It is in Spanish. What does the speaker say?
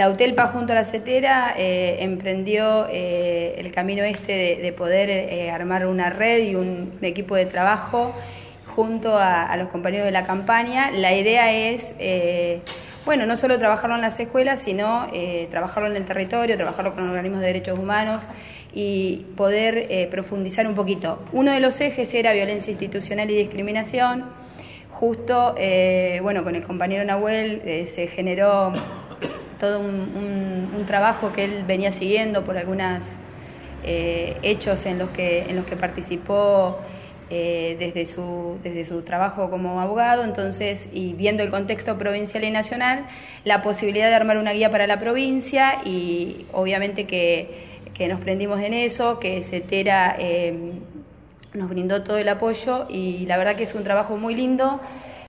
La UTELPA junto a la CETERA eh, emprendió eh, el camino este de, poder eh, armar una red y un, equipo de trabajo junto a, los compañeros de la campaña. La idea es, bueno, no solo trabajarlo en las escuelas, sino trabajarlo en el territorio, trabajarlo con organismos de derechos humanos y poder profundizar un poquito. Uno de los ejes era violencia institucional y discriminación. Justo, bueno, con el compañero Nahuel se generó todo un, trabajo que él venía siguiendo por algunos eh, hechos en los que, en los que participó eh, desde, su, desde su trabajo como abogado, entonces, y viendo el contexto provincial y nacional, la posibilidad de armar una guía para la provincia y obviamente que, nos prendimos en eso, que CETERA eh, nos brindó todo el apoyo y la verdad que es un trabajo muy lindo